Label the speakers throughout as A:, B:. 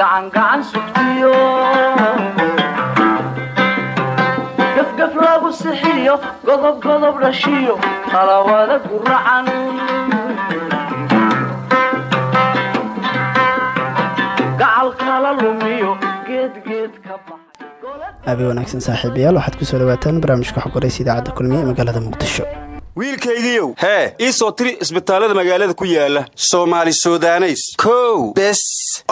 A: gacangacan sugtiyo gafgaf lagu sixiyo godob godob dhashiyo guracan kala ka baxay
B: aabi wanaagsan saaxiibayaal waxaad ku soo dhawaataan barnaamijka xogwaraysa idaacadda kulmiye ee magaalada muqdisho
C: wiilkaygiiow hee ii soo tiri isbitaallada magaalada ku yaalla soomaali sudaneys. Kow. Bes.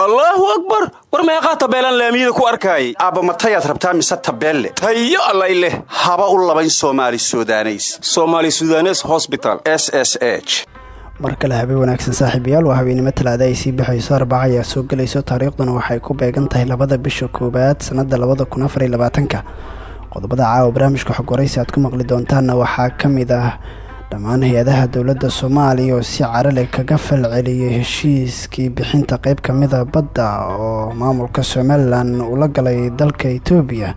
C: Allaahu akbar. War meeqaa tabeelaan laamiyada ku arkaayay aabba matayaad rabtaa mise tabeelle? Tayo allay leh. Haba u labayn soomaali sudaneys. Somaali sudanes hosbital s s h.
B: Mar kale habeen wanaagsan saaxiibayaal waa habeennimo talaada ay sii baxayso arbaca ayaa soo gelayso taariikhduna waxay ku beegan tahay labada bisha koowaad sannada labada kun afar iyo labaatanka qodobada caawa barnaamijka xog aad ku maqli doontaanna waxaa ka mid ah dhammaan hay'adaha dowladda soomaaliya oo si carale kaga falceliyay heshiiskii bixinta qeyb ka mida badda oo maamulka somalilan ula galay dalka etoobiya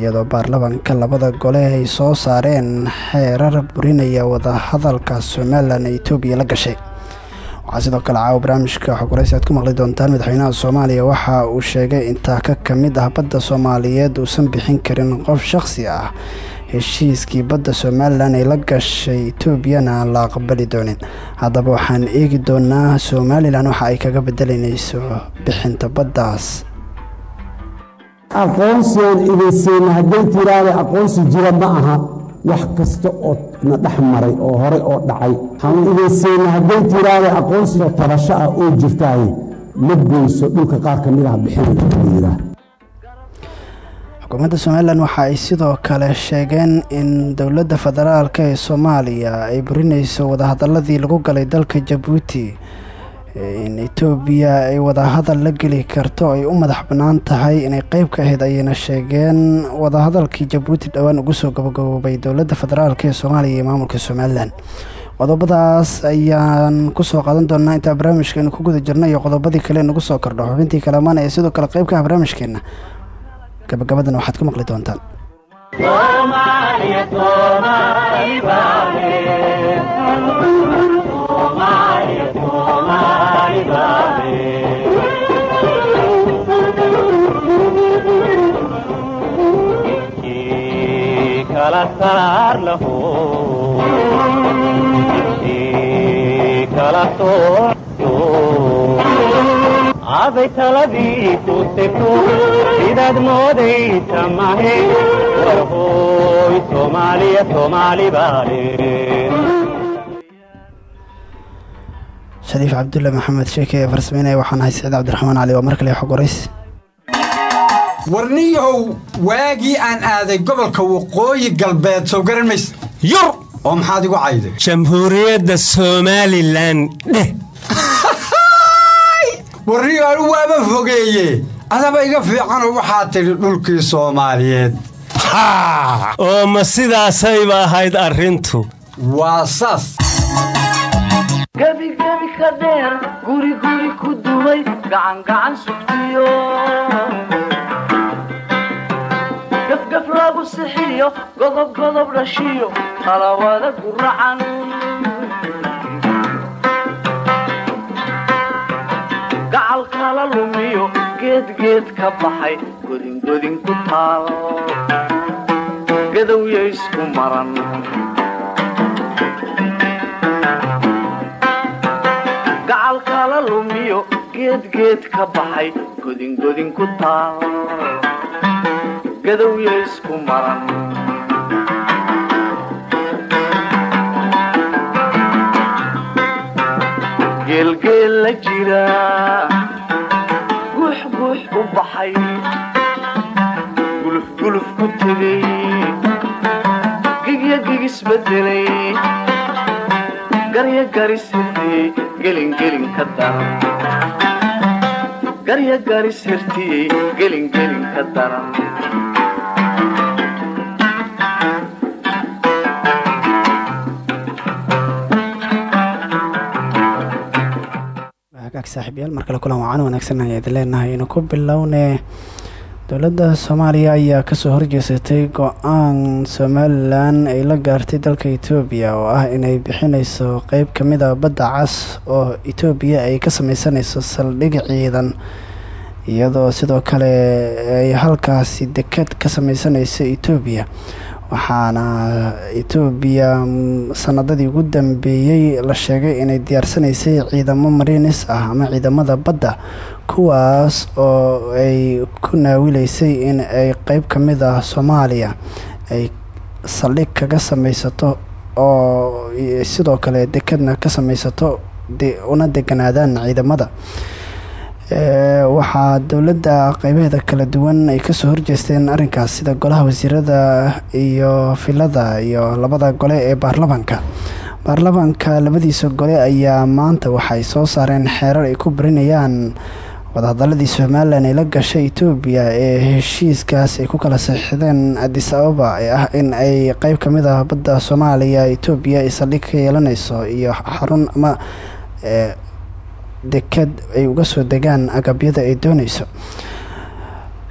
B: iyadoo baarlamanka labada gole ay soo saareen xeerar burinaya wadahadalka somalilan ee etoobiya la gashay waxaa sidoo kale caawa barnaamijka xogwaraysi aad ku maqli doontaan madaxweynaha soomaaliya. Waxa uu sheegay intaa ka ka mid ah badda soomaaliyeed uusan bixin karin qof shakhsi ah. Heshiiskii badda somalilan ay la gashay etoobiyana aan la aqbali doonin. Haddaba waxaan eegi doonaa somalilan waxa ay kaga bedelanayso bixinta baddaas.
D: Aqoonsiaan idinsiina hadday tiraada aqoonsi jira ma aha wax kasta oo na dhex maray oo hore oo dhacay. Han idinsiina hadday tiraada aqoonsiga tabasho ah oo jirtaay ma goyso dhulka qaar ka mid ah bixinayda
B: xukuumadda somalilan waxa ay sidoo kale sheegeen in dowladda federaalk ee soomaaliya ay burinayso wadahadaladii lagu galay dalka jabuuti in etoobiya ay wadahadal la geli karto ay u madax bannaan tahay inay qeyb ka ahayd ayayna sheegeen wadahadalkii jabuuti dhowaan ugu soo gabagaboobay dowladda federaalk ee soomaaliya iyo maamulka somalilan. Qodobadaas ayaan ku soo qaadan doonaa intaa barnaamijkeena ku guda jirna iyo qodobadii kale nagu soo kordho. Xubintii kalamaan ee sidoo kale qeyb ka ah barnaamijkeena gabagabadan waxaad ku maqli doontaan
E: aday taladiisu segto sidaad moodaysa mahe warhooy soomaaliya soomaali baale
B: shariif cabdulle maxamed sheeke ee farsameynaya waxaan ahay saciid cabdiraxmaan cali waa mar kale xog warays
F: warniyahow waagii aan aaday gobolka waqooyi galbeed soo garan mayse yur oo maxaad igu cayday?
G: Jamhuuriyadda somalilan dheh.
F: Warniyo anu waaba fogeeye adaba iga fiicanoo waxaad tidhi dhulkii soomaaliyeed.
G: Oo ma sidaasayba ahayd arrintu?
F: Waa saas.
A: Gebigebi ka dheer guriguri ku dumay gacangacan sugtiyo gafgaf lagu sixiyo godob godob dhashiyo qalawada guracan gacal kala lumiyo geedgeed ka baxay godingodin ku taal gadowya isku maran. Gacal kala lumiyo geedgeed ka baxay godingodin ku taal gadowya isku maran geelgeel la jira guux guux u baxay gulufguluf ku tegay gigya gigisbedelay garya garis hirtiyey gelingelin ka daran garya garis hirtiyey gelingelin ka daran
B: hagaag saaxiibyaal mar kale kulan wacan wanaagsan ayaa idin leenahay inu ku bilownee dowladda soomaaliya ayaa ka soo horjeesatay go'aan somalilan ay la gaartay dalka etoobiya oo ah inay bixineyso qeyb ka mid a badda cas oo etoobiya ay ka sameysaneyso saldhig ciidan. Iyadoo sidoo kale ay halkaasi deked ka sameysaneysa etoobiya waxaana etoobiya sanadadii ugu dambeeyey la sheegay inay diyaarsanaysay ciidamo mariinis ah ama ciidamada badda kuwaas oo ay ku naawileysay in ay qeyb ka mid ah soomaaliya ay saldhig kaga sameysato oo sidoo kale dekedna ka sameysato una deganaadaan ciidamada waxaa dowladda qeybaheeda kala duwan ay ka soo horjeesteen arrinkaas sida golaha wasiirada iyo filada iyo labada gole ee baarlamaanka baarlamaanka labadiisa gole ayaa maanta waxay soo saareen xeerar ay ku barinayaan wadahadaladii somalilan ay la gashay etoobiya ee heshiiskaas ay ku kala saxiixdeen adis ababa ee ah in ay qeyb ka mid ah badda soomaaliya etoobiya ay saldhig ka yeelaneyso iyo xarun ama deked ay uga soo degaan agabyada ay dooneyso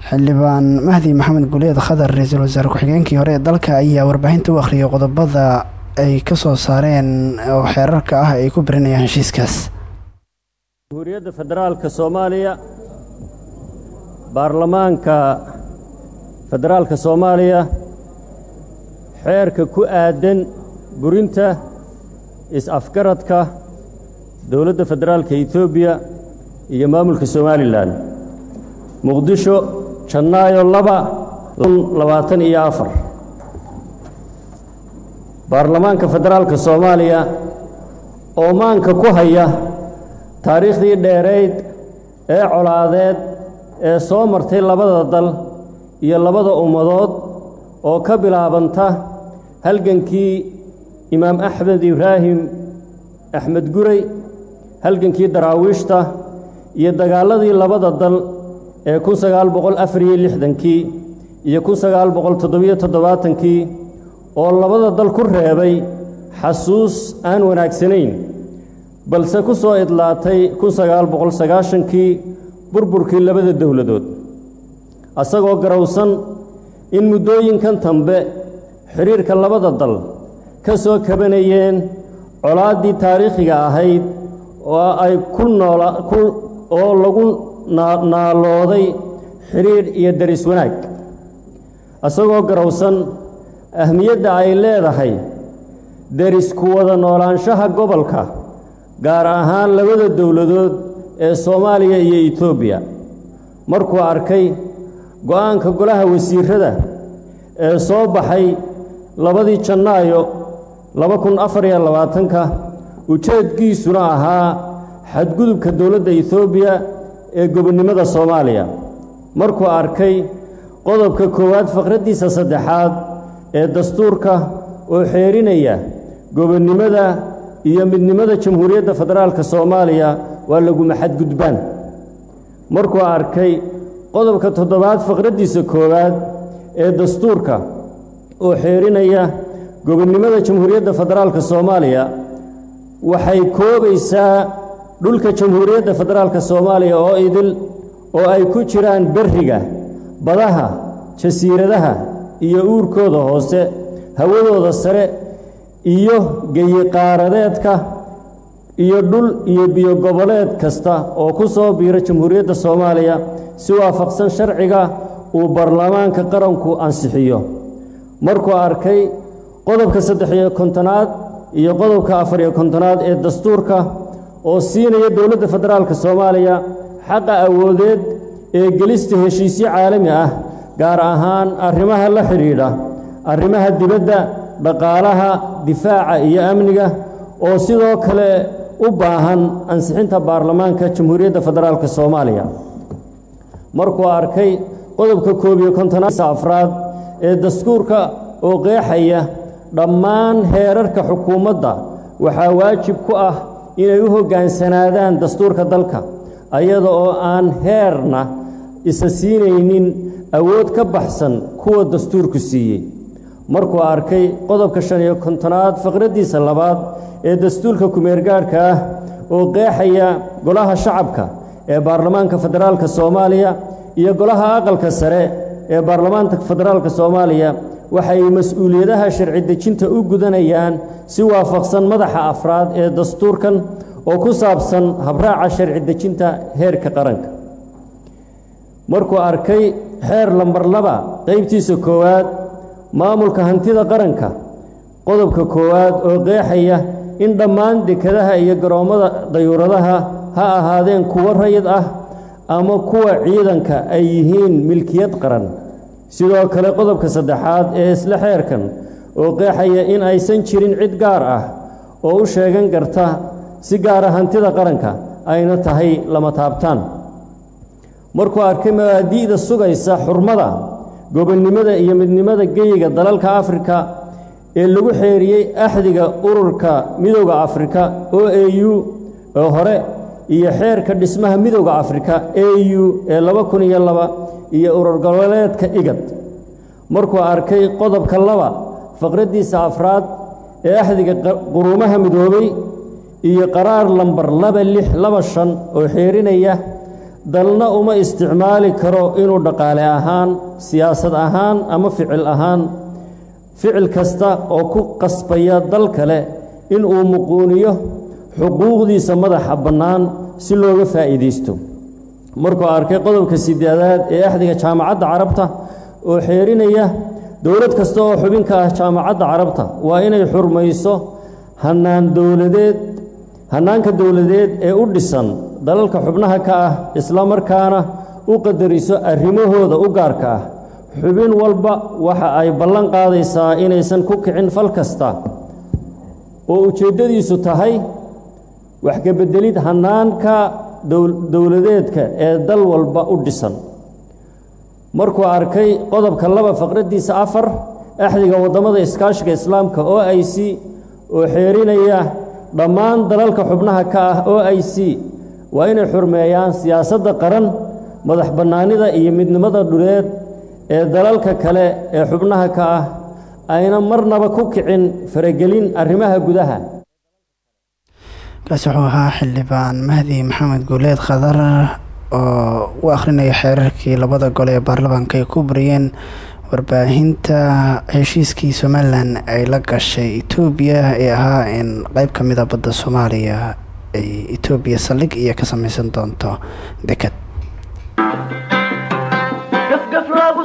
B: xildhibaan mahdi maxamed guuleed khadar ra'iisul wasaare ku-xigeenkii hore ee dalka ayaa warbaahinta u akhriyay qodobada ay ka soo saareen oo xeerarka ah ay ku barinayaan heshiiskaas.
H: Jamhuuriyadda federaalka soomaaliya baarlamaanka federaalka soomaaliya xeerka ku aadan burinta is-afgaradka dowladda federaalka etoobiya iyo maamulka somalilan. Muqdisho janaayo laba labaatan iyo afar. Baarlamaanka federaalka soomaaliya oo maanka ku haya taariikhdii dheerayd ee colaadeed ee soo martay labada dal iyo labada ummadood oo ka bilaabanta halgankii imaam axmed ibraahim axmed guray halgankii daraawiishta iyo dagaaladii labada dal ee kun sagaal boqol afariyo lixdankii iyo kun sagaal boqol toddobiyo toddobaatankii oo labada dal ku reebay xasuus aan wanaagsanayn balse ku soo idlaatay kun sagaal boqol sagaashankii burburkii labada dowladood. Asagoo garowsan in muddooyinkan dambe xidhiirka labada dal ka soo kabanayeen colaaddii taariikhiga ahayd oo ay ku oo lagu naalooday xidhiidh iyo daris wanaag. Isagoo garowsan ahmiyadda ay leedahay derisku wada noolaanshaha gobolka gaar ahaan labada dowladood ee soomaaliya iyo etoobiya markuu arkay go'aanka golaha wasiirada ee soo baxay labadii jannaayo laba kun afar iyo labaatanka ujeedkiisuna ahaa xadgudubka dowladda etoobiya ee gobonnimada soomaaliya. Markuu arkay qodobka koowaad faqraddiisa saddexaad ee dastuurka oo xeerinaya gobonnimada iyo midnimada jamhuuriyadda federaalka soomaaliya waa laguma xadgudbaan. Markuu arkay qodobka toddobaad faqraddiisa koowaad ee dastuurka oo xeerinaya gobonnimada jamhuuriyadda federaalka soomaaliya waxay koobaysaa dhulka jamhuuriyadda federaalka soomaaliya oo idil oo ay ku jiraan berriga badaha jasiiradaha iyo uurkooda hoose hawadooda sare iyo geyiqaaradeedka iyo dhul iyo biyogoboleed kasta oo ku soo biira jamhuuriyadda soomaaliya si waafaqsan sharciga uu baarlamaanka qaranku ansixiyo. Markuu arkay qodobka saddex-iyo kontonaad iyo qodobka afar-iyo kontonaad ee dastuurka oo siinaya dowladda federaalka soomaaliya xaqa awoodeed ee gelista heshiisyo caalami ah gaar ahaan arrimaha la xidhiidha arrimaha dibadda dhaqaalaha difaaca iyo amniga oo sidoo kale u baahan ansixinta baarlamaanka jamhuuriyadda federaalka soomaaliya. Markuu arkay qodobka koob iyo kontonaadsa afraad ee dastuurka oo qeexaya dhammaan heerarka xukuumadda waxaa waajib ku ah inay u hoggaansanaadaan dastuurka dalka ayada oo aan heerna isa siinaynin awood ka baxsan kuwa dastuurku siiyey. Markuu arkay qodobka shan iyo kontonaad faqraddiisa labaad ee dastuurka kumeergaadhka ah oo qeexaya golaha shacabka ee baarlamaanka federaalka soomaaliya iyo golaha aqalka sare ee baarlamaanka federaalka soomaaliya waxay mas'uuliyadaha sharci dejinta u gudanayaan si waafaqsan madaxa afraad ee dastuurkan oo ku saabsan habraaca sharci dejinta heerka qaranka. Markuu arkay xeer lambar laba qaybtiisa koowaad maamulka hantida qaranka qodobka koowaad oo qeexaya in dhammaan dekadaha iyo garoommada dayuuradaha ha ahaadeen kuwo rayid ah ama kuwa ciidanka ay yihiin milkiyad qaran sidoo kale qodobka saddexaad ee isla xeerkan oo qeexaya in aysan jirin cid gaar ah oo u sheegan karta si gaara hantida qaranka ayna tahay lama taabtaan. Markuu arkay mabaadi'da sugaysa xurmada gobonnimada iyo midnimada geyiga dalalka afrika ee lagu xeeriyey axdiga ururka midowda afrika o a u oo hore iyo xeerka dhismaha midowda afrika a u ee laba kun iyo laba iyo urur goboleedka igad. Markuu arkay qodobka laba faqraddiisa afraad ee axdiga quruumaha midoobay iyo qaraar lambar laba lix laba shan oo xeerinaya dalna uma isticmaali karo inuu dhaqaale ahaan siyaasad ahaan ama ficil ahaan ficil kasta oo ku qasbaya dal kale inuu muquuniyo xuquuqdiisa madaxa bannaan si looga faa'iidaysto markuu arkay qodobka sideedaad ee axdiga jaamacadda carabta oo xeerinaya dowlad kasta oo xubin ka ah jaamacadda carabta waa inay xurmayso hanaan dowladeed hannaanka dowladeed ee u dhisan dalalka xubnaha ka ah isla markaana u qadariso arrimahooda u gaarka ah. Xubin walba waxa ay ballan qaadaysaa inaysan ku kicin fal kasta oo ujeeddadiisu tahay wax ka beddelid hannaanka dowladeedka ee dal walba u dhisan. Markuu arkay qodobka laba faqraddiisa afar axdiga waddamada iskaashiga islaamka o i c oo xeerinaya dhammaan dalalka xubnaha ka ah o i c waa inay xurmeeyaan siyaasadda qaran madax bannaanida iyo midnimada dhuleed ee dalalka kale ee xubnaha ka ah ayna marnaba ku kicin faragelin arrimaha gudaha
B: kaasi wuxuu ahaa xildhibaan mahdi maxamed guuleed khadar oo u akhrinaya xeerarkii labada gole ee baarlamaanka ay ku buriyeen warbaahinta heshiiskii somalilan ay la gashay etoobiya ee ahaa in qeyb ka mid a badda soomaaliya ay etoobiya saldhig iyo ka samaysan doonto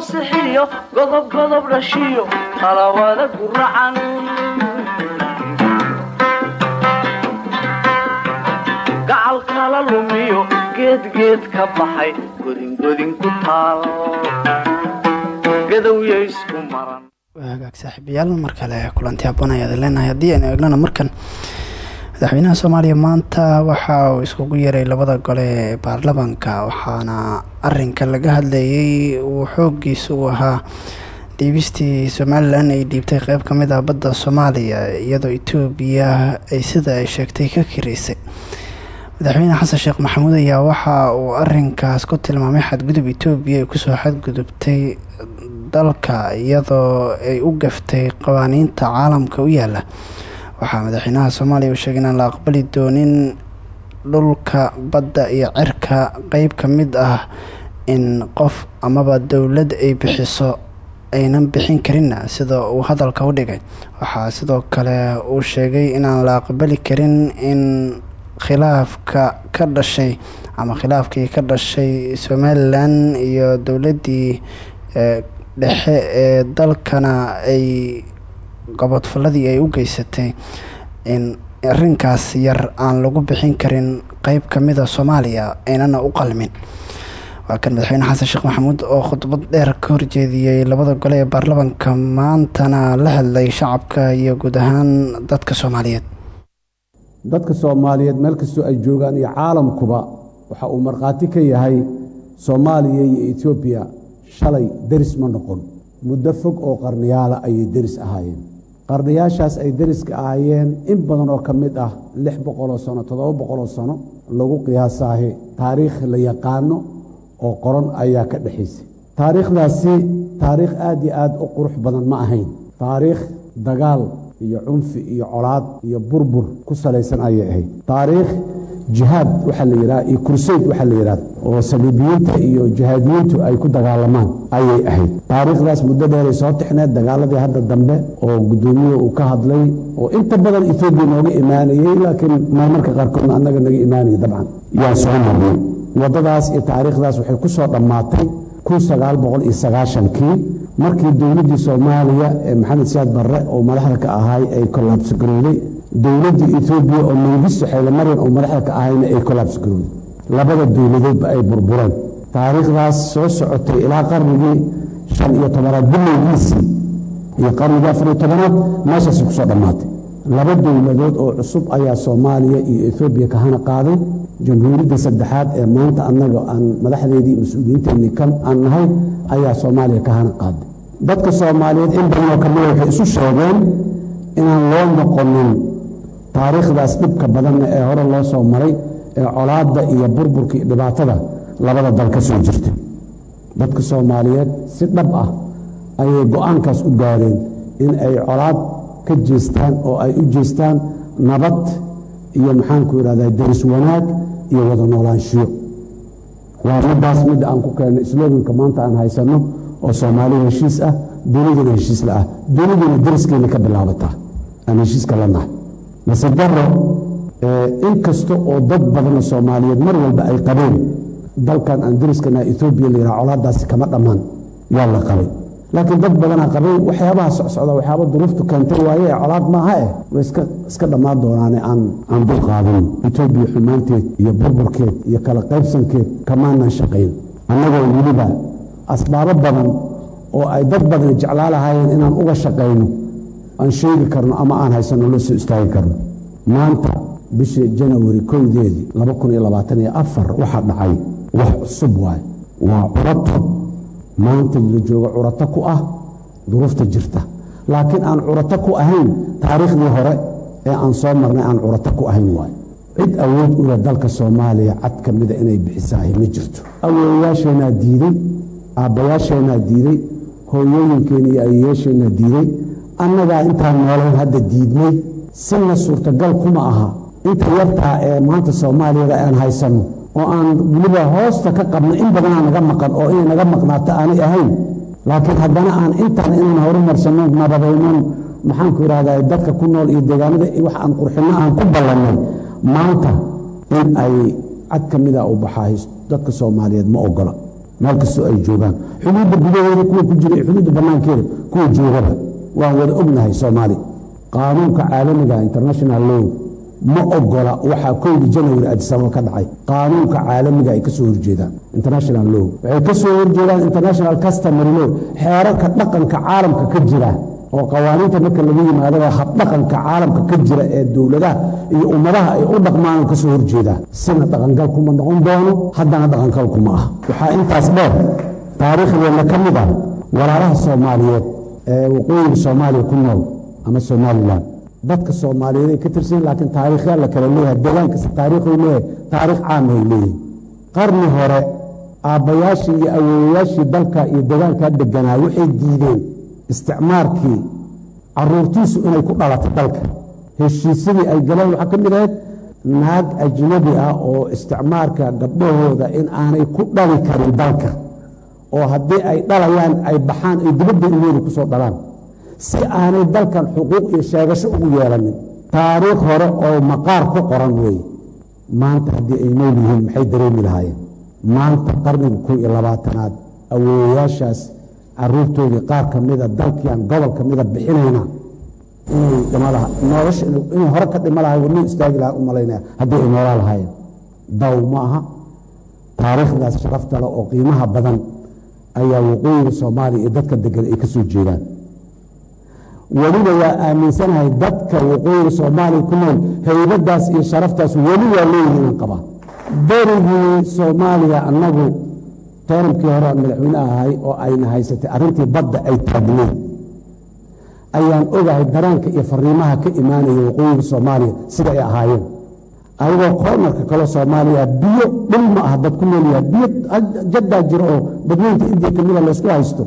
A: sixiyo godob godob dhashiyo talawada guracan geedgeed ka baxay godingodin ku taal gadowya isku maran
B: hagaag saaxiibayaal mar kale kulanti habboon ayaad leenahay haddii aynu eegnana markan madaxweynaha soomaaliya maanta waxa uu iskugu yeeray labada gole ee baarlamaanka waxaana arinka laga hadlayay uu xoogiisa u ahaa dhiibistii somalilan ay dhiibtay qeyb ka mid ah badda soomaaliya iyadoo etoobiya ay sida ay sheegtay ka kiraysay madaxweyne xasan sheekh maxamuud ayaa waxa uu arinkaas ku tilmaamay xadgudub etoobiya ay ku soo xadgudubtay dalka iyadoo ay u gaftay qawaaniinta caalamka u yaalla waxaa madaxweynaha soomaaliya uu sheegay inaan la aqbali doonin dhulka badda iyo cirka. Qeyb ka mid ah in qof amaba dowlad ay bixiso aynan bixin karinna sida uu hadalka u dhigay. Waxaa sidoo kale uu sheegay inaan la aqbali karin in khilaafka ka dhashay ama khilaafkii ka dhashay somalilan iyo dowladdii dhexe ee dalkana ay gobodfaladii ay u geysatay in arrinkaas yar aan lagu bixin karin qeyb ka mida soomaaliya aynana u qalmin. Waa kan madaxweyne xasan sheekh maxamuud oo khudbad dheer ka horjeediyey labada gole ee baarlamaanka maantana la hadlay shacabka iyo guud ahaan dadka soomaaliyeed
D: dadka soomaaliyeed meel kastoo ay joogaan iyo caalamkuba waxa uu markhaati ka yahay soomaaliya iyo etoobiya shalay deris ma noqon. Muddo fog oo qarniyaala ayay deris ahaayeen. Qarniyaashaas ay deriska ahaayeen in badan oo ka mid ah lix boqoloo sano toddoba boqoloo sano lagu qiyaasaahe. Taariikh la yaqaano oo qoran ayaa ka dhexaysay taariikhdaasi taariikh aad iyo aad u qurux badan ma ahayn. Taariikh dagaal iyo cunfi iyo colaad iyo burbur ku salaysan ayay ahayd. Taariikh jihaad waxaa la yidhaha iyo kursayd waxaa la yidhahda oo saliibiyiinta iyo jihaadiyiintu ay ku dagaalamaan ayay ahayd. Taariikhdaas muddo dheeray soo tixneed dagaaladii hadda dambe oo guddoomiye uu ka hadlay oo inta badan etoobiya nooga imaanayey laakiin marmarka qaarkoodna annaga naga imaanaya dabcan. Yaa soo marnay waddadaas iyo taariikhdaas waxay ku soo dhammaatay kun sagaal boqol iyo sagaashankii markii dowladdii soomaaliya ee maxamed siyaad barre oo madaxda ka ahay ay kollaabsi garowday dowladdii etoobiya oo mangisto xaylamaryan oo madaxda ka ahayna ay kollaabsi garowday labada dowladoodba ay burbureen. Taariikhdaas soo socotay ilaa qarnigii shan iyo tobanaad bilowgiisii iyo qarnigii afar iyo tobanaad meeshaasi ku soo dhammaatay. Laba dowladood oo cusub ayaa soomaaliya iyo etoobiya ka hana qaaday. Jamhuuriyadda saddexaad ee maanta annaga aan madaxdeedii mas'uuliyiinteennii kan aan nahay ayaa soomaaliya ka hana qaaday dadka soomaaliyeed in badan oo kamida waxay isu sheegeen inaan loo noqonin taariikhdaas dhibka badanna ee hore loo soo maray ee colaadda iyo burburka iyo dhibaatada labada dal ka soo jirtay dadka soomaaliyeed si dhab ah ayay go'aankaas u gaadeen in ay colaad ka jeestaan oo ay u jeestaan nabad iyo maxaanku idhahdaa deris wanaag iyo wada noolaanshiyo. Waa middaas midda aan ku keennay sloganka maanta aan haysanno oo soomaaliya heshiis ah duniduna heshiis la ah. Duniduna deriskeena ka bilaabataa. Aan heshiiska la nahay. Mase daro in kasta oo dad badanoo soomaaliyeed mar walba ay qabeen dalkan aan deriskana etoobiya la yidhaha colaadaasi kama dhammaan. Yaa la qabay. Laakiin dad badanaa qabay waxyaabaha socsocda waxyaaba duruuftu keentay waaye ee colaad maaha eh. Way iska dhammaan doonaane aan dul qaadin. Etoobiya xumaanteed iyo burburkeed iyo kala qaybsankeed kamaanan shaqayn annagoo weliba asbaabo badan oo ay dad badan jeclaa lahaayeen inaan uga shaqayno aan sheegi karno ama aan haysanno loo soo istaagi karno. Maanta bishii janawari kowdeedii waxaa dhacay. Wax cusub waay. Waa curato maanta la joogo curato ku ah duruufta jirta. Laakiin aan curato ku ahayn taariikhdii hore ee aan soo marnay aan curato ku ahayn waay. Cid awood u leh dalka soomaaliya cad ka mida inay bixisahay ma jirto. Awoowayaasheenaa diiday aabbayaasheenaa diiday hooyooyinkeena iyo ayeyaasheenaa diiday annagaa intaan noolayn hadda diidnay sina suurtagal kuma aha. Inta yartaa ee maanta soomaaliyada aan haysanno oo aan weliba hoosta ka qabno in badanaa naga maqan oo inay naga maqnaato aanay ahayn. Laakiin haddana aan intaan inaan horumarsanno nabadaynon maxaanku idhahdaa dadka ku nool iyo deegaanada wax aan qurxinno aan ku ballannay. Maanta in ay cad ka mida u baxaay dadka soomaaliyeed ma ogola meel kastoo ay joogaan. Xuduudda gudaheeda kuwa ku jira xuduudda bannaankeeda kuwa joogaba waan wada ognahay soomaali. Qaanuunka caalamiga international law ma ogola waxaa kowdii janawari adisababa ka dhacay. Qaanuunka caalamiga ay ka soo horjeedaan international law. Waxay ka soo horjeedaan international customary law. Xeerarka dhaqanka caalamka ka jira oo qawaaniinta marka laga yimaadaba habdhaqanka caalamka ka jira ee dowladaha iyo ummadaha ay u dhaqmaan ka soo horjeedaa sina dhaqangal kuma noqon doono haddana dhaqangal kuma ah waxaa intaas dheer taariikhdeenna ka mid ah walaalaha soomaaliyeed ee waqooyiga soomaaliya ku nool ama somalilan dadka soomaaliyeed ay ka tirsan laakiin taariikhyaa la kala leeyahay deegaankasta taariikhu leeyahay taariikh caamay leeyihiin qarni hore aabbayaashii iyo awoowayaashii dalka iyo deegaankaa deganaa waxay diideen isticmaarkii caruurtiisu inay ku dhalato dalka. Heshiisyadii ay galeen waxaa ka mid ahayd naag ajnabi ah oo isticmaarka gabdhahooda in aanay ku dhali karin dalka oo haddii ay dhalayaan ay baxaan ay dibadda ilmooda ku soo dhalaan. Si aanay dalkan xuquuq iyo sheegasho ugu yeelanin taariikh hore oo maqaar ku qoran weeye. Maanta haddii ay nool yihiin maxay dareemi lahaayeen? Maanta qarniga kow iyo labaatanaad awoowayaashaas caruurtoodii qaar ka mida dalkiiaan gobol ka mida bixinayna inay dhimalaha nolosha inay hore ka dhima lahay wadnuu istaagi lahaa u malaynaya. Haddii ay noolaa lahaayeen daw ma aha. Taariikhdaas sharafta leh oo qiimaha badan ayaa waqooyiga soomaaliya iyo dadka degan ay ka soo jeedaan. Weliba waa aaminsanahay dadka waqooyiga soomaaliya ku nool haybadaas iyo sharaftaas weli waa leeyihiin qabaa. Berigii soomaaliya annagu tooramkii hore madaxweyne ahay oo ayna haysatay arrintii badda ay taagneed ayaan ogahay daraanka iyo fariimaha ka imaanaya waqooyiga soomaaliya sida ay ahaayeen. Ayagoo koonarka kaloo soomaaliya biyo dhul ma aha dad ku noolyaha biyo jaddaa jiro oo badweynta indiya ka mida laysku haysto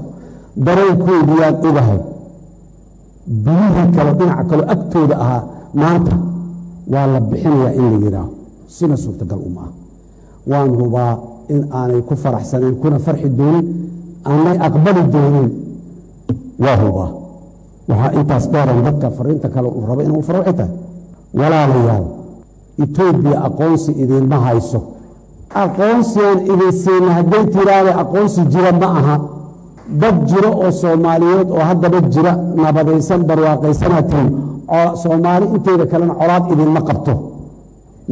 D: dareenkoodii yaan ogahay. Biyihii kale dhinaca kaleo agtooda ahaa maanta waa la bixinayaa in la yidhaaho sina suurtagal uma ah. Waan hubaa in aanay ku faraxsanayn kuna farxi doonin aanay aqbali doonin waa hubaa waxaa intaas dheeran dadka fariinta kale uu rabo inuu waxay tahay walaalayaal etoobiya aqoonsi idiinma hayso. Aqoonsigaan idin siina hadday tiraahda aqoonsi jira ma aha. Dad jiro oo soomaaliyeed oo haddaba jira nabadaysan barwaaqaysanaad tihiin soomaali inteeda kalena colaad idinma qabto.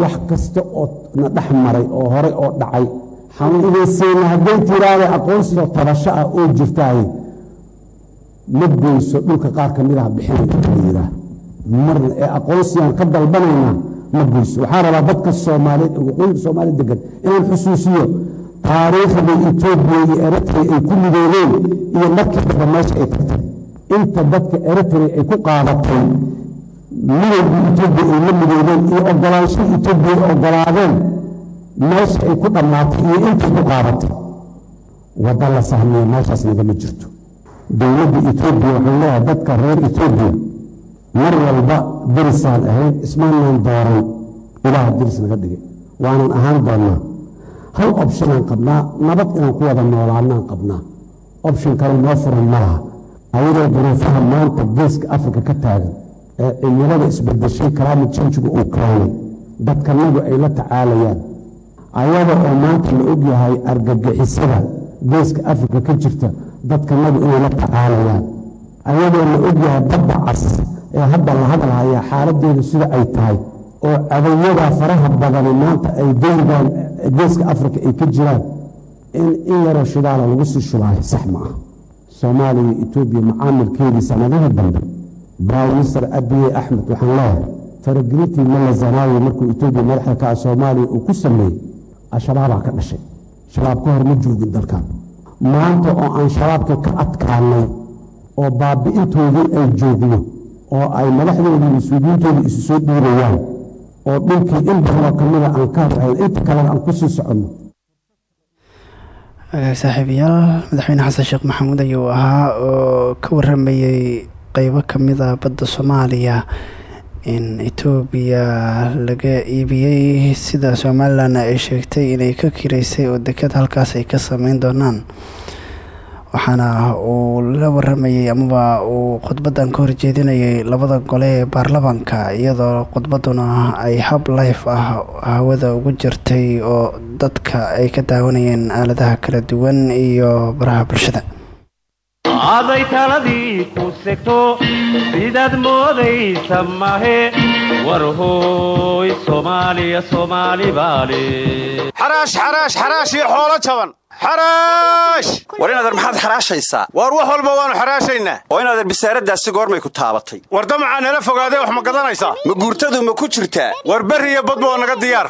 D: Wax kasta oo na dhex maray oo hore oo dhacay waxaan idin siina hadday tiraahda aqoonsiga tabasho ah oo jirtaaye ma goyso dhulka qaar ka mid ah bixinayyiraa marna ee aqoonsigaan ka dalbanaynaa ma goyso. Waxaa rabaa dadka soomaaliyeed ee waqooyinka soomaaliya degan inaan xusuusiyo taariikhda etoobiya iyo eritrea ay ku midoobeen iyo markii dambe meesha ay tagtay. Inta dadka eritrea ay ku qaadatay midowgii etoobiya ay la midoobeen iyo ogolaanshada etoobiya ay ogolaadeen meesha ay ku dhammaatay iyo intay ku qaadatay. Wadda la sahmiya meeshaas nagama jirto. Dowladda etoobiya waxay leeyahay dadka reer etoobiya mar walba derisaan ahayn ismaanaan dooran ilaaha deris naga dhigay. Waanan ahaan doonnaa hal opshinaan qabnaa nabad inaan ku wada noolaanaan qabnaa. Opshin kale noo furan ma laha. Ayadoo duruufaha maanta geeska afrika ka taagan ee cimilada isbedeshay kalaamid janjigu uu keenay dadkanagu ay la tacaalayaan ayada oo maanta la ogyahay argagixisada geeska afrika ka jirta dadkanagu inay la tacaalayaan. Ayadoo la ogyahay badda cas ee hadda la hadalhayaa xaaladeedu sida ay tahay oo cadawada faraha badani maanta ay dowgaan geeska afrika ay ka jiraan in yaroo shidaala lagu sii shubaayo sax ma ah soomaaliya etoobiya macaamilkeedii sanadihii dambe brimister abiye axmed waxaan leeyahay faragelintii mala zanaawi markuu etoobiya madaxda ka ah soomaaliya uu ku sameeyey al-shabaabaa ka dhashay. Shabaab ka hor ma joogin dalkan maanta oo aan shabaabka ka adkaanay oo baabi'intoodii ay joogno oo ay madaxdoodii mas'uuliyiintoodii isu soo dhiirayaan oo dhulkii in badanoo ka mida aan ka hadlahayn inta kalena aan ku sii soconno
B: saaxiibayaal madaxweyne xasan sheekh maxamuud ayuu ahaa oo ka waramayey qeybo ka mid a badda soomaaliya in etoobiya laga iibiyey sida somalilan ay sheegtay inay ka kireysay oo deked halkaas ay ka sameyn doonaan. Waxaana uu la waramayey amaba uu khudbadan ka horjeedinayay labada gole ee baarlamaanka iyadoo khudbaduna ay hab life ah hawada ugu jirtay oo dadka ay ka daawanayeen aaladaha kala duwan iyo baraha bulshada
E: sidaad moodaysa mahe war hooy soomaaliya soomaali baale
C: xaraash xaraash xaraash iyo xoolo jaban xaraash war inaadar maxaad xaraashaysaa
I: waar wax walba waannu xaraashaynaa
C: oo inaadar bisaaraddaasi goormay ku taabatay
I: war damacaa nala fogaadee wax ma gadanaysaa
C: ma guurtadu ma ku jirtaa
I: war berri iyo badba naga diyaar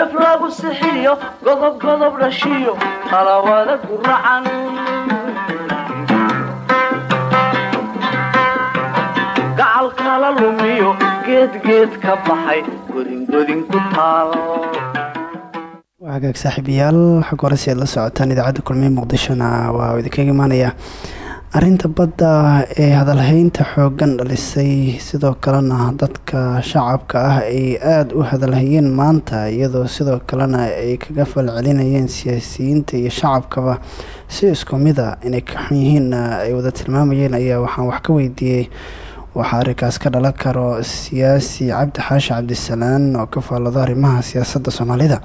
A: gafgaf lagu sixiyo godob godob dhashiyo talawada guracan gacal kala lumiyo geedgeed ka baxay godingodin ku taal
B: hagaag saaxiibayaal xog hore si aad la socotaan idaacadda kulmiye muqdishona. Waa idinkaga imaanaya arrinta badda ee hadalhaynta xooggan dhalisay sidoo kalena dadka shacabka ah ay aada u hadalhayeen maanta iyadoo sidoo kalena ay kaga falcelinayeen siyaasiyiinta iyo shacabkaba. Si isku mida inay ka xun yihiin ay wada tilmaamayeen ayaa waxaan wax ka weydiiyey waxaa arrinkaas ka dhalan karo siyaasi cabdi xaashi cabdisalaan oo ka faallado arrimaha siyaasadda soomaalida.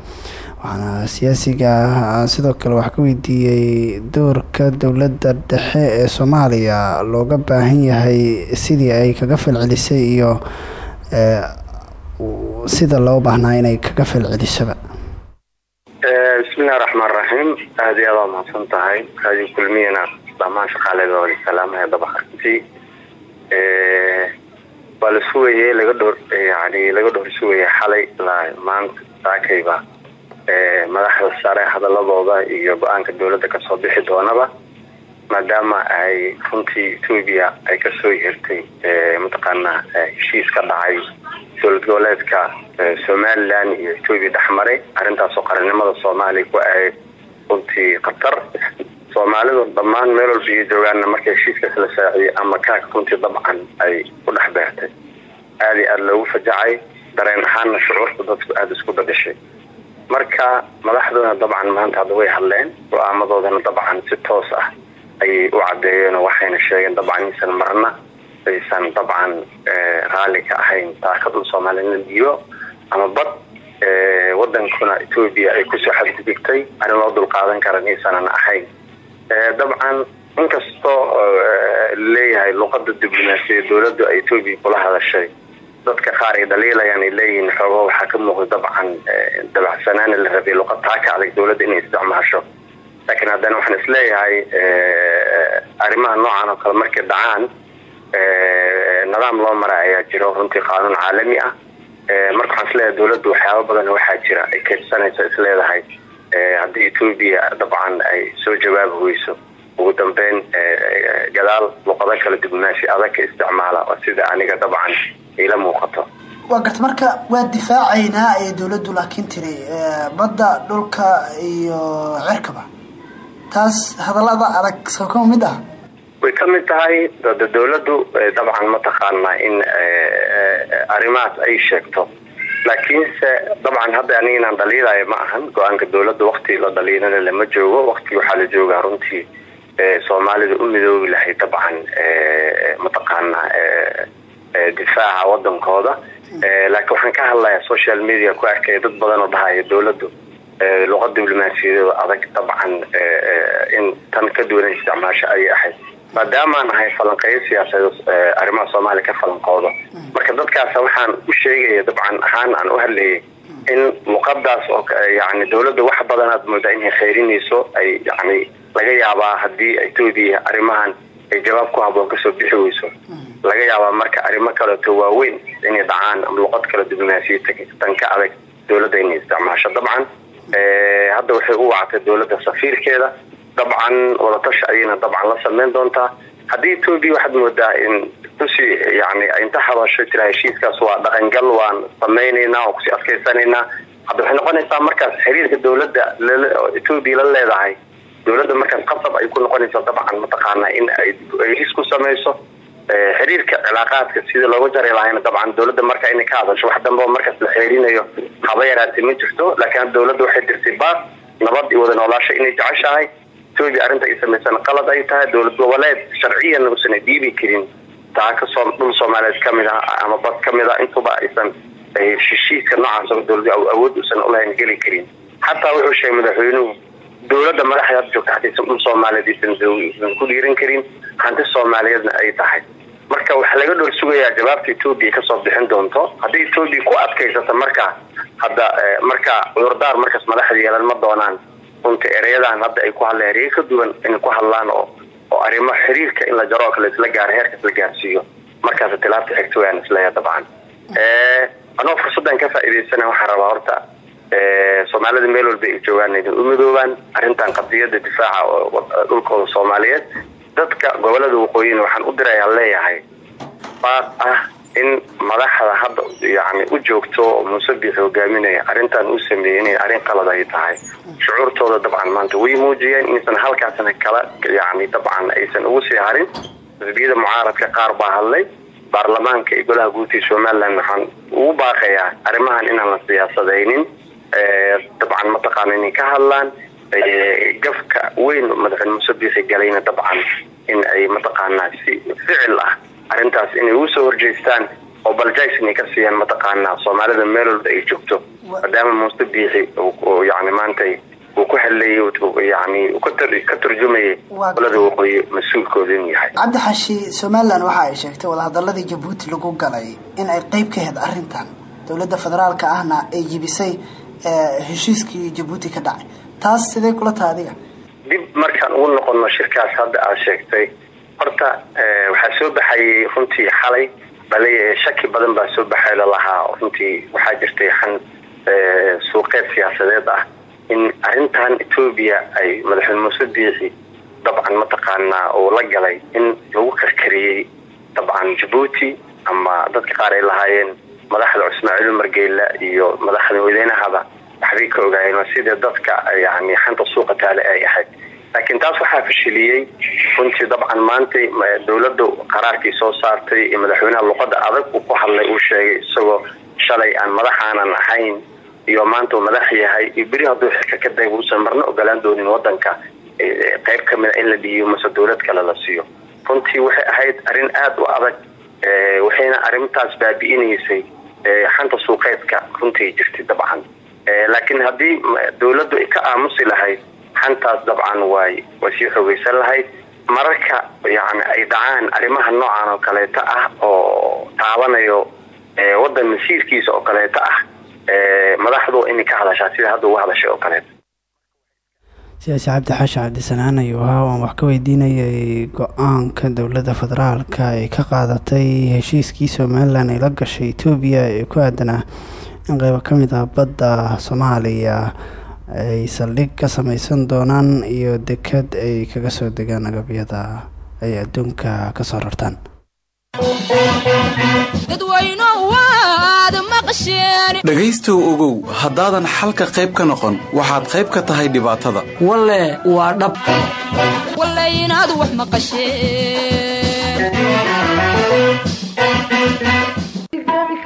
B: Waxaana siyaasiga sidoo kale wax ka weydiiyey doorka dowladda dhexe ee soomaaliya. Looga baahan yahay sidii ay kaga falcelisay iyo sida loo baahnaa inay kaga falcelisaba.
J: Bismillahi raxmaan raxiim aada iyo aad waa mahadsan tahay. Kulmiyana dhammaan shaqaaleeda wada salaamaya dabakarti waa la sugayay laga dhowr yani laga dhowr xalay ilaa maanta saakayba. Madaxda sare hadaladooda iyo go'aanka dowladda ka soo bixi doonaba maadaama ay runtii etoobiya ay ka soo yertay mataqaanaa heshiis ka dhacay dowlad goboleedka somalilan iyo etoobiya dhexmaray arrintaasoo qarannimada soomaaliya ku ahayd runtii khatar soomaalidu dhammaan meel walba iyo joogaanna marka heshiiskaas la saaciyey ama kaaka runtii dabcan ay ku dhex beertay. Aada iyo loogu fajacay dareen ahaanna shucuurta dadku aada isku badashay marka madaxduna dabcan maanta hadda way hadleen go'aamadoodana dabcan si toos ah ayay u cadeeyeen waxayna sheegeen dabcan inaysan marna aysan dabcan raalli ka ahayn taaka dhul soomaalina dhiibo ama bad wadankuna etoobiya ay ku soo xadgudubtay. Arrin loo dulqaadan karan aysanan ahayn dabcan inkastoo leeyahay luqada diblomaasiya dowladdu ay etoobiya kula hadashay. Dadka qaar ay dhaliilayaan ay leeyihiin xoogo waxaa ka muuqda dabcan dabacsanaana la rabay luqad taa ka adag dowladda inay isticmaasho. Laakiin haddana waxaan is leeyahay arrimaha noocan oo kale markay dhacaan nidaam loo mara ayaa jiro runtii qaanuun caalami ah. Marka waxaan is leeyahay dowladdu waxyaaba badan waxaa jira ay keedsanayso isleedahay haddii etoobiya dabcan ay soo jawaabi weyso ugu dambeyn gadaal luqado kala diblomaasi adag ka isticmaala oo sida aniga dabcan ila muuqato.
B: Waa garta marka waa difaacaynaa ee dowladdu laakiin tiri badda dhulka iyo cirkaba. Taas hadallada adag soo kama mid ah.
J: Way ka mid tahay de dowladdu dabcan mataqaanaa in arrimahaas ay sheegto laakiinse dabcan hadda aniga inaan dhaliilayo ma ahan. Go'aanka dowladda wakti la dhaliilana lama joogo. Wakti waxaa la joogaa runtii soomaalida u midoobi lahayd dabcan mataqaanaa difaaca wadankooda. Laakiin waxaan ka hadlayaa social media ku arkaya dad badan oo dhahaya dowladdu luqad diblomaasiyadeeda adag dabcan in tan ka duwan isticmaasho ayay ahayd maadaamaan ahay falanqeeyo siyaasadeed arrimaha soomaaliya ka falanqooda marka dadkaas waxaan u sheegaya dabcan ahaan aan u hadlayay in luqadaas oo yani dowladda wax badan aad moodaa inay khayrinayso ay yani laga yaabaa haddii etoobiya arrimahan ay jawaab ku haboon ka soo bixi weyso. Laga yaabaa marka arrimo kaleeto waaweyn inay dhacaan ama luqad kale diblomaasiyad tan ka adag dowladda inay isticmaasho. Dabcan hadda waxay u wactay dowladda safiirkeeda dabcan wadatashi ayayna dabcan la sameyn doontaa haddii etoobiya waxaad moodaa in ku sii yani inta hadasho tira heshiiskaas waa dhaqangal waan samaynaynaa oo ku sii adkaysanaynaa. Hadda waxay noqonaysaa markaas xiriirka dowladda etoobiya la leedahay dowladda markaas qasab ay ku noqonaysaa dabcan mataqaanaa in ay heshiis ku samayso. Xiriirka cilaaqaadka sida looga jari lahayna dabcan dowladda marka inay ka hadasho wax dambe oo markaas la xeerinayo haba yaraatay ma jirto. Laakiin dowladda waxay dirtay baas nabad iyo wada noolaasho inay jeceshahay etoobiya arrinta ay qalad ay tahay dowlad goboleed sharciyan uusan dhiibi karin. Taa ka soo dhul soomaaliyeed ka mid ah ama bad ka mid ah intuba aysan heshiiska noocaas oo dowlad awood uusan ulahayn geli karin. Xataa wuxuu sheegay madaxweynuhu dowladda madaxda hadda joogta xataysan dhul soomaaliyeed aysan ku dhiiran karin hanti soomaaliyeedna ay tahay. Marka waxaa laga dhor sugayaa jawaabta etoobiya ka soo bixin doonto. Haddii etoobiya ku adkaysata marka hadda marka cudurdaar markaas madaxda yeelan ma doonaan runta ereyadan hadda ay ku hadlaan ereye ka duwan inay ku hadlaan oo oo arrimo xiriirka in la jaro oo kale isla gaaro heerkaas la gaarsiiyo. Markaas tilaabta xigta wayaan isleeya dabcan. Anoo fursaddan ka faa'iidaysana waxaan rabaa horta soomaalida meel walba ay joogaan idin u midoobaan arrintan qadiyada difaaca dhulkooda soomaaliyeed. Dadka gobollada waqooyina waxaan u dirayaa leeyahay baaq ah in madaxda hadda yani u joogto oo muuse biixi hogaaminaya arrintan uu sameeyey inay arrin qalad ay tahay. Shucuurtooda dabcan maanta way muujiyeen inaysan halkaasna kala yani dabcan aysan ugu sii harin. Xisbiyada mucaaradka qaar baa hadlay baarlamaanka iyo golaha guud ee somaliland waxaan ugu baaqayaa arrimahan inaan la siyaasadaynin. Dabcan mataqaana inay ka hadlaan. Gafka weyn madaxweyne muuse biixi galayna dabcan in ay mataqaanaa si ficil ah arrintaas inay ugu soo horjeestaan oo baljays inay ka siiyaan mataqaanaa soomaalida meel walba ay joogto. Maadaama muuse biixi yani maantay uu ku hadlayay yani ka turjumayay golada waqooyi mas'uulkooda inuu yahay.
B: Cabdi xashi somalilan waxa ay sheegtay wadahadaladii jabuuti lagu galay in ay qeyb ka ahayd arrintan. Dowladda federaalka ahna ay jibisay heshiiskii jabuuti ka dhacay. Taas sidee kula taha adiga?
J: Dib markaan ugu noqono shirkaas hadda aad sheegtay horta waxaa soo baxayay runtii xalay. Bal shaki badan baa soo baxay lalahaa runtii waxaa jirtay xan suuqeed siyaasadeed ah. In arrintan etoobiya ay madaxweyne muuse biixi dabcan mataqaanaa uu la galay in lagu karkariyey dabcan jabuuti ama dadka qaar ay lahaayeen madaxda ismaaciil margeyla iyo madaxda madaynahaba waxbay ka ogaayeen sida dadka yani xanta suuqa taale ay ahayd laakiin taas waxaa fashiliyey runtii dabcan maanta dowladda qaraarkii soo saartay iyo madaxweynaha luqada adag uu ku hadlay uu sheegay isagoo shalay aan madaxaanan ahayn iyo maanta uu madax yahay iyo beri hadduu xilka ka dayba uusan marna ogolaan doonin wadanka qayb ka mid a in la dhiiyo mase dowlad kale la siiyo. Runtii waxay ahayd arrin aada u adag waxayna arrintaas baabi'inaysay xanta suuqeedka runtii jirtay dabcan. Laakiin haddii dowladdu ay ka aamusi lahayd xantaas dabcan way way sii xoogeysan lahayd. Mararka yani ay dhacaan arrimaha noocan oo kaleeta ah oo taabanayo wadan masiirkiisa oo kaleeta ah madaxdu inay ka hadashaa sida hadda uga hadashay oo kaleeta
B: siyaasi cabdi xaashi cabdisanaan ayuu ahaa. Oan wax ka weydiinayay go'aanka dowladda federaalka ay ka qaadatay heshiiskii somalilan ay la gashay etoobiya ee ku aadanaa in qeybo ka mid ah badda soomaaliya ay saldhig ka sameysan doonaan iyo dekad ay kaga soo degaan agabyada ay adduunka ka soo rartaan.
F: Dhegaystow ogow haddaadan xalka qayb ka noqon waxaad qayb ka tahay dhibaatada.
K: Walle waa dhab.
A: Inaad wax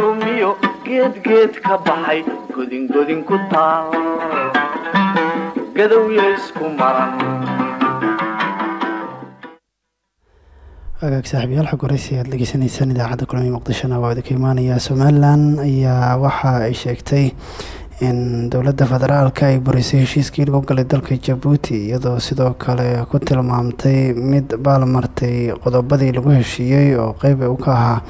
A: lumiyo geedgeed ka baxay godingodin ku taal gadowya isku maran
B: agaag saaxiibayaal xog horeysi aad degeysanaysaan idaacadda kulmiye muqdishona waa idinka imaanaya somalilan. Ayaa waxa ay sheegtay in dowladda federaalka ay burisay heshiiskii lagu galay dalka jabuuti iyadoo sidoo kale ku tilmaamtay mid baalmartay qodobadii lagu heshiiyey oo qeyb u ka ahaa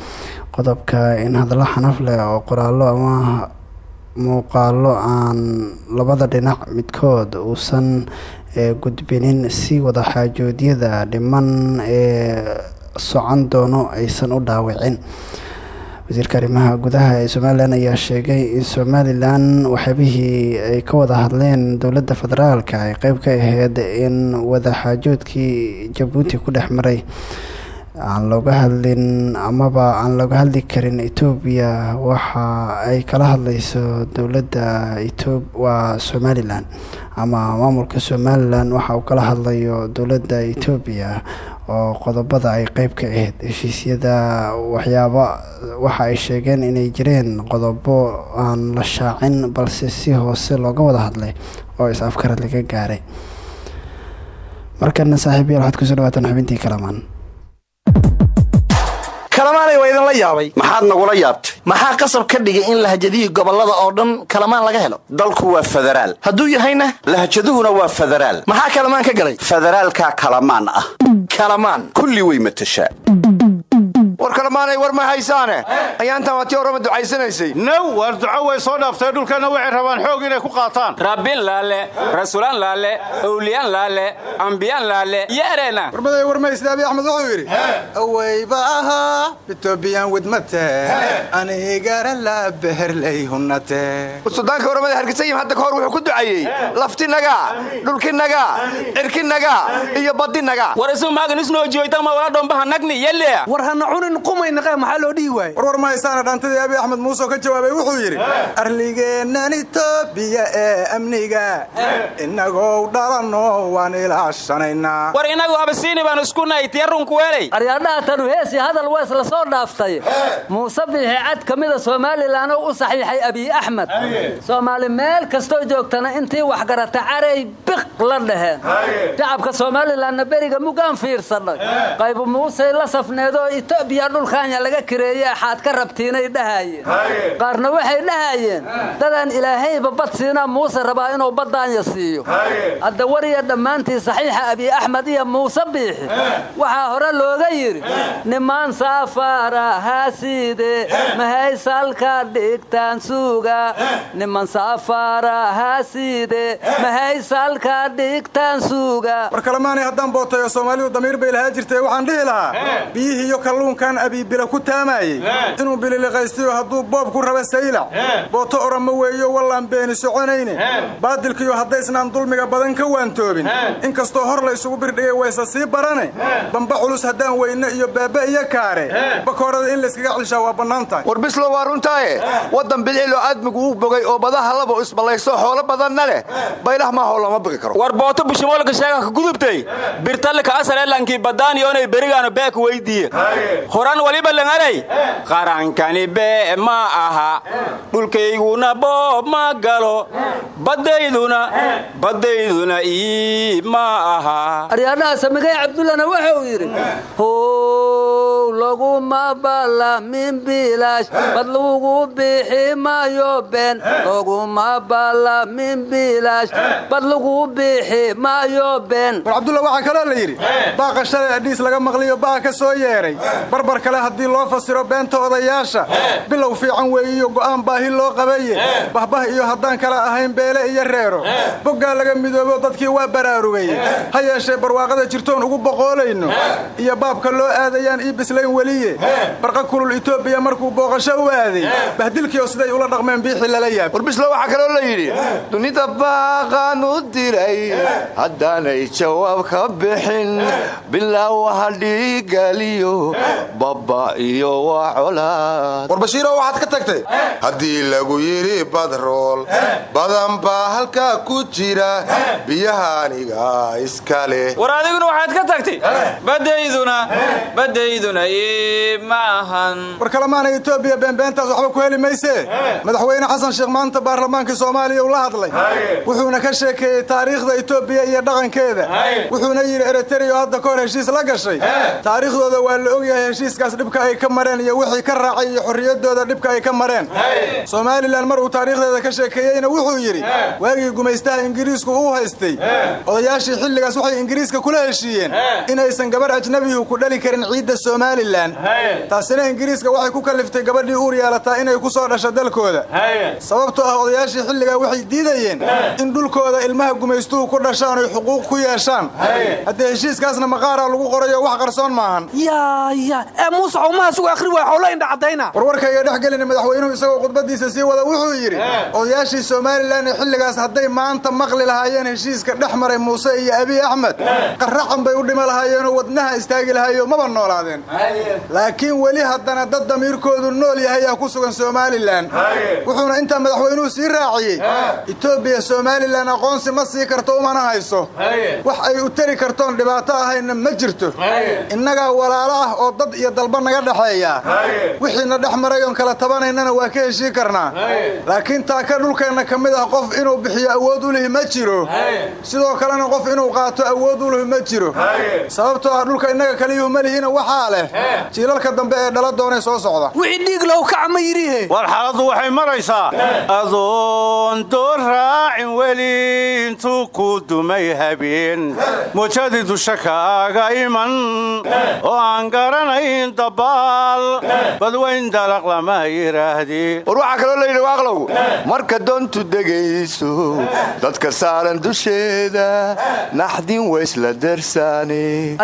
B: qodobka in hadallo xanaf leh oo qoraallo ama muuqaalo aan labada dhinac midkood uusan gudbinin si wadaxaajoodyada dhiman ee socon doono aysan u dhaawicin wasiirka arrimaha gudaha ee somalilan ayaa sheegay in somalilan waxyaabihii ay ka wada hadleen dowladda federaalka ay qeyb ka aheyd in wadaxaajoodkii jabuuti ku dhex maray. Aan looga hadlin amaba aan looga hadli karin etoobiya waxa ay kala hadleyso dowladda etoob waa somalilan ama maamulka somalilan waxa uu kala hadlayo dowladda etoobiya oo qodobada ay qeyb ka ahayd. Heshiisyada waxyaaba waxa ay sheegeen inay jireen qodobo aan la shaacin balse si hoose looga wada hadlay oo is-afkarad laga gaaray. Markana saaxiibayaal waxaad ku soo dhawaataan xubintii kalamaan
L: kalamaanay waa idinla yaabay.
C: Maxaad nagula yaabtay.
L: Maxaa qasab ka dhigay in lahjadihii gobollada oo dhan kalamaan laga helo?
C: Dalku waa federaal.
L: Hadduu yahayna?
C: Lahjaduhuna waa federaal.
L: Maxaa kalamaan ka galay?
C: Federaalkaa kalamaan ah.
L: Kalamaan.
C: Kulli way matashaa.
M: War kalamaanay war ma haysaane? Ayaantan waa tii horama ducaysanaysay
I: now waar duco way soo dhaaftay. Dhulkana waxay rabaan xoog inay ku qaataan.
C: Rabbin laale rasuulaan laale owliyaan laale ambiyaan laale yeereena
M: warmaday war ma islaabi axmed wuxuu yidhi aweyba ahaa etobiyan widmate anigara la beherley hunate suldaanka waramada hargisayim hadda ka hor wuxuu ku duceeyey laftinaga dhulkinaga cirkinaga iyo badinaga
C: war isu maagan isnoojiyoytama wala dhombaha nagni yelea
M: war hana cunin qumaynaqe maxaa loo dhihi waayey? War war ma haysaana dhaantadii abi axmed muuse oo ka jawaabay wuxuu yidhi arligeennan etoobiya ee amniga? Inagoo dhalanno waan ilaashanaynaa.
C: War inagu abasiini baan isku nahay tiyarunku weelay.
K: Aryaadhaha tanu heesi hadal wees la soo dhaaftay. Muuse biixi cad ka mida somalilan oo u saxiixay abiy axmed. Soomaali meel kastoo joogtana intii waxgarata caray biq la dhaheen shacabka somalilanna beriga mugaan fiirsanay. Qaybu muusey la safneedoo etoobiya dhulka dhulkaanya laga kireeye xaad ka rabtiinay dhahayeen qaarna waxay dhahayeen dadaan ilaahayba bad siinaa muuse rabaa inuu baddaanya siiyo. Hadda wariya dhammaantii saxiixa abi axmed iyo muuse biixi. Waxaa hore looga yidhi niman saafara haasiide mahaysalka dhigtaan suuga niman saafara haasiide mahaysalka dhigtaan suuga
M: war kalemaanay haddaan bootayo soomaalidu damiir bay lahaa jirtay waxaan dhihi lahaa biyihii iyo kalluunkan abiibila ku taamayey inuu bililiqaystiyo hadduu boob ku raba saylac booto orama weeyo wallaan beeni soconayne baadilkiyo haddaysnaan dulmiga badan ka waantoobin. Inkastoo hor la isugu birdhigay wayse sii barane. Bamba culus haddaan weyne iyo baaba iyo kaare bakoorada in layskaga celshaa waa bannaan tahay
N: war bislo waa runtaaye waddan bilcilo aadmigu uu bogay oo badaha laba isballayso xoolo badanna leh. Baylah maaho lama bigi karo.
C: War booto bushimoolka sheega ka gudubtay. Birtallika asaleelankii badaaniyoonay berigaanu beeka weydiiye horan waliba langaray qarankani bee ma aha. Dhulkayguna boob ma galo. Baddayduna baddayduna ii ma aha.
K: Aryaadhaha samigay cabdullana wuxuu yidhi how laguma ballamin bilaash bad lagu bixi maayo been laguma ballamin bilaash bad lagu bixi maayo been
M: war cabdulla waxaa kaloo la yidhi baaqa shalay adhiis laga maqliyo baa ka soo yeedhay barbar kale haddii loo fasiro beenta odayaasha bilow fiican weeyiyo go'aan baahi loo qabaye. Bahbah iyo haddaan kala ahayn beele iyo reero. Boggaa laga midoobo dadkii waa baraarugay ha yeeshee barwaaqada jirtoon ugu boqoolayno. Iyo baabka loo aadayaan ii bislayn weliye barqa kulul etoobiya markuu booqasho u aaday. Bahdilkiio siday ula dhaqmeen biixii lala yaab.
N: War bislo waxaa kaloo la yidhi dunida baaqaan u diray haddaanay jawaab ka bixin. Bilaa waha dhiigaliyo baba iyo waa colaad.
M: War bashiiro waxaad ka tagtay?
O: Haddii lagu yidhi badrool badan baa halkaa ku jira. Biyaha aniga iska leh.
P: War adiguna waxaad ka tagtay? Badayduna badayduna
M: war kalemaana etoobiya beenbeentaas waxba ku heli maysee madaxweyne xasan sheekh maanta baarlamaankii soomaaliya uu la hadlay. Wuxuuna ka sheekeeyey taariikhda etoobiya iyo dhaqankeeda. Wuxuuna yidhi eritrea oo hadda ka hor heshiis la gashay. Taariikhdooda waa la ogyahay heshiiskaas dhibka ay ka mareen iyo wixii ka raacay iyo xorriyaddooda dhibka ay ka mareen. Somalilan mar uu taariikhdeeda ka sheekeeyeyna wuxuu yidhi waagii gumaystaha ingiriisku uu haystay. Odayaashii xilligaas waxay ingiriiska kula heshiiyeen inaysan gabarh ajnabihu ku dhali karin ciidda somalilan taasina ingiriiska waxay ku kaliftay gabadhii uur yeelataa inay ku soo dhasho dalkooda. Sababtoo ah odayaashii xilligaa waxay diidayeen in dhulkooda ilmaha gumaystuhu ku dhashaan oy xuquuq ku yeeshaan. Haddee heshiiskaasna maqaaraa lagu qorayo wax qarsoon maahan.
Q: Ee muuse xowmahaasugu akhri waa xowla indha caddayna
M: warwarkayga dhex gelina madaxweynuhu isagoo khudbadiisa sii wada wuxuu yidhi odayaashii somalilan ee xilligaas hadday maanta maqli lahaayeen heshiiska dhex maray muuse iyo abiy axmed qarracan bay u dhima lahaayeenoo wadnaha istaagi lahayo maba noolaadeen laakiin weli haddana dad damiirkoodu nool yahay aa ku sugan somalilan wuxuuna intaa madaxweynuhu sii raaciyey. Etoobiya somalilan aqoonsi ma sii karto umana hayso. Wax ay u tari kartoon dhibaato ahayna ma jirto. Innagaa walaalo ah oo dad iyo dalba naga dhexeeya. Wixiina dhex maray oon kala tabanaynana waa ka heshii karnaa. Laakiin taaka dhulkeenna ka mid ah qof inuu bixiyo awood u lihi ma jiro. Sidoo kalena qof inuu qaato awood u lihi ma jiro. Sababtoo ah dhulka innaga kaliyuhu ma lihina waxaa leh jiilalka dambe ee dhala doonay soo socda.
Q: Wixii dhiig low kaca ma yidhihe
I: war xaaladdu waxay maraysaa. Adoon door raacin weli intuu ku dumay habeen. Mujadii dusha kaaga iman oo aan garanayn dabaal. Badwayn dalaq lama yidhaahdii
N: war waxaa kaloo layidhi waaqlow marka doontu degayso dadka saaran dusheeda naxdin waysla darsaane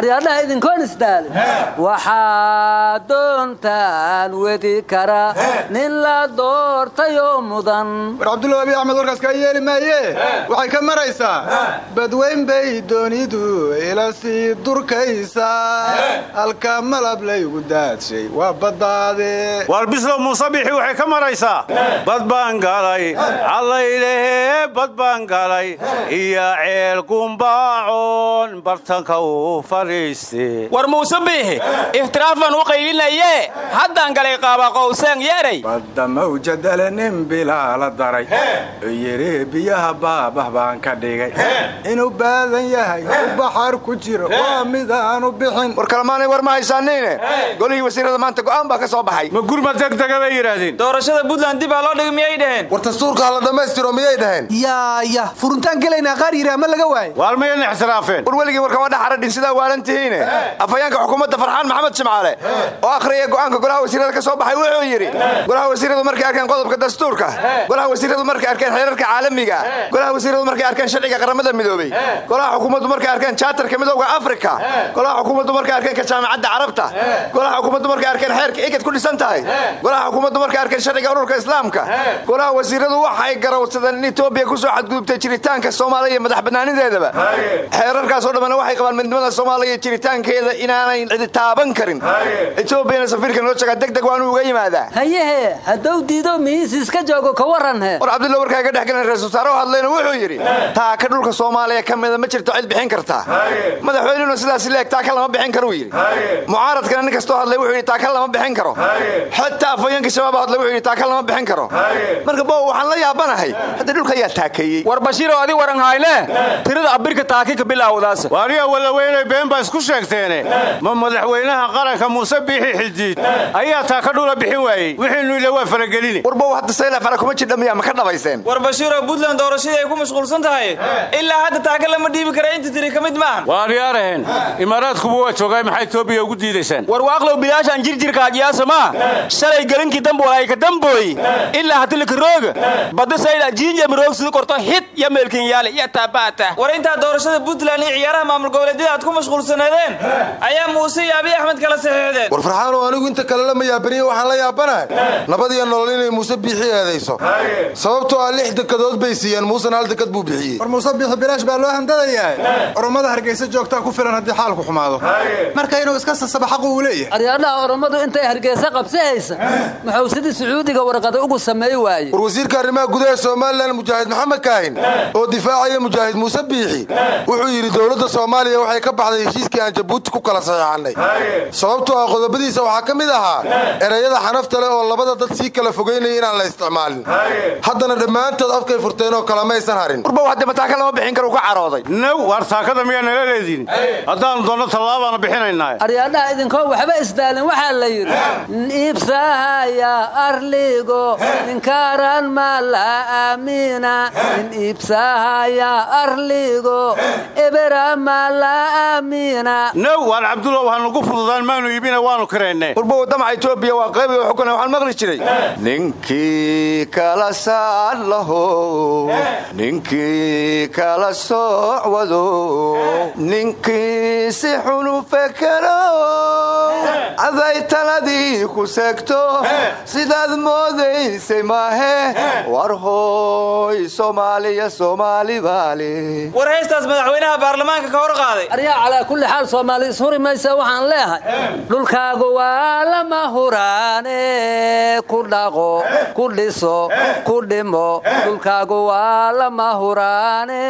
K: doontaan wedi kara nin la doortayoo mudan.
M: War cabdulla abiy axmed warkaas kaa yeeli maayee waxay ka maraysaa badweyn bay doonidu ila sii durkaysaa halka malab laygu daadshay waa baddaade
I: waar bislow muuse bixi waxay ka maraysaa bad baan galay callaylehee bad baan galay. Iyo ceel gumbaacoon bartanka uu fadhiiste
C: war muuse biixi ihtiraafan u qaylinaye. Haddaan galay qaaba qowseen yeeray.
M: Badda mawjadale nin bilaa la daray. Yidhi biyaha baabah baan ka dhigay. Inuu baadan yahay u baxar ku jiro. Waa midaanu bixin.
N: War kalemaanay war ma haysaaniine? Golihii wasiirada maanta go'aan baa ka soo baxay.
I: Ma gurma degdega bay yidhaahdeen
P: doorashada puntland dib aa loo dhigay miyay dhaheen?
O: War dastuurka hala dhammaystiro miyay dhaheen?
Q: Yaa ya. Furuntaan gelaynaa qaar yidhi ama laga waayo
I: waalmayana ixtiraafeen
N: war weligii warkama dhaxaradhin sidaa waalan tihiine afhayeenka xukuumadda farxaan maxamed jimcaale oo akhriyaya go'aanka golaha wasiirada ka soo baxay wuxuu yidhi golaha wasiiradu markay arkeen qodobka dastuurka golaha wasiiradu markay arkeen xeerarka caalamiga golaha wasiiradu markay arkeen sharciga qaramada midoobey golaha xukuumaddu markay arkeen jaatarka midowga afrika golaha xukuumaddu markay arkeen ka jaamacadda carabta golaha xukuumaddu markay arkeen xeerka igad ku dhisan tahay golaha xukuumaddu markay arkeen sharciga ururka islaamka golaha wasiiradu waxay garawsadeen in etoobiya ku soo xadgudubtay jiritaanka soomaaliya iyo madax bannaanideedaba. Xeerarkaas oo dhammana waxay qabaan midnimada soomaaliya jiritaankeeda inaanay cidi taaban karin etoobiyana safiirka noo jagaa deg deg waanu uga yimaadaa
K: hayehe hadduu diido miis iska joogo ka waranhe
N: war cabdulla warkaa ga dhex galan ra'isul wasaare hadlayna wuxuu yidhi taaka dhulka soomaaliya ka mida ma jirto cid bixin kartaa madaxweynuna sidaas leeg taaka lama bixin karo yidhi mucaaradkana nin kastoo hadlay wuxuu yidhi taaka lama bixin karo xataa afhayeenka shabaab hadlay wuxuu yidhi taaka lama bixin karo marka bow waxaan la yaabanahay hadda dhulka ayaa taakeeyey
C: war bashiiroo adi waran hayne tirada abirka taaki ka bilaawdaas
I: waaniga walaweynay been baa isku sheegteene ma madaxweynaha qaranka muuse biixi xildiid ayaa taaka dhula bixin waayey. Wixiinu ile waa farageline
N: warbow hadda sayla fara kuma jidha miyaa ma ka dhabayseen
P: war bashiiroo puntland doorashadii ay ku mashquulsan tahay ilaa hadda taaka lama dhiibi kara inta tiri ka mid maahan.
I: Waaryaaraheen imaaraadkuba waa joogaay maxay etoobiya ugu diidaysaan
C: war waaqlow bilaashaan jirjirkaajiyaasama shalay gelinkii dambuwalayka dambooy? Ilaa hatilika rooga badda sayda jiinja miroog sida korto hid ya meelkin yaale ya tabaata
P: war intaa doorashada puntland iyo ciyaaraha maamul goboleedyada aad ku mashquulsanaydeen ayaa muuse iyo abiy axmed kala
O: war farxaanoo anigu inta kale lama yaabaniye waxaan la yaabanahay nabadiyo nolol inay muuse biixi eedayso. Sababtoo ah lix dekadood bay siiyeen muusena hal dekad buu bixiyey.
M: War muuse biixi bilaash baa loo handadayaa orommada hargeysa joogtaa ku filan haddii xaalku xumaado. Marka inuu iska sasaba xaqu uu leeyahay.
K: Aryaadhaha orommadu intay hargeysa qabsahaysa. Muxuu sidii sacuudiga warqada ugu sameey waaye
O: war wasiirka arrimaha gudaha somalilan mujaahid maxamed kaahin oo difaacaya mujaahid muuse biixi wuxuu yidhi dowladda soomaaliya waxay ka baxday heshiiskii aan jabuuti ku kala saxeexannay sababtoo ah qodobadiisa waxaa ka mid ahaa ereyada xanafta leh oo labada dad sii kala fogaynaya inaan la isticmaalin. Haddana dhammaantood afkay furteen oo kalamaysan harin.
N: Warbow hadda mataaka lama bixin karo ka carooday.
I: Naw waar taakada miyaa nala leediin haddaanu doonno tallaabaana bixinaynaa
K: aryaadhaha idinkoo waxba isdaalin waxaa la yidhi iibsahaya arligo ninkaran ma la aamina iibsahaya arligo ebera ma la aamina
I: naw waan cabdulla waxaan ugu fududaan maanu iibina waanu karaynay
N: warbow damaca etoobiya waa qaybi oo xukuna waxaan maqli jiray. Ninkii kala saar laho ninkii kala soocwado ninkii si xunu fekero aday taladii ku seegto sidaad moodaysay maahe. War hooy soomaaliya soomaali baale
P: war heestaas madaxweynaha baarlamaanka ka hor qaaday.
K: Aryaa calaa kulli xaal soomaali ishuri maysa waxaan leehay dhulkaagu waa lama huraane. Ku dhaqo ku dhiso ku dhimo. Dhulkaagu waa lama huraane.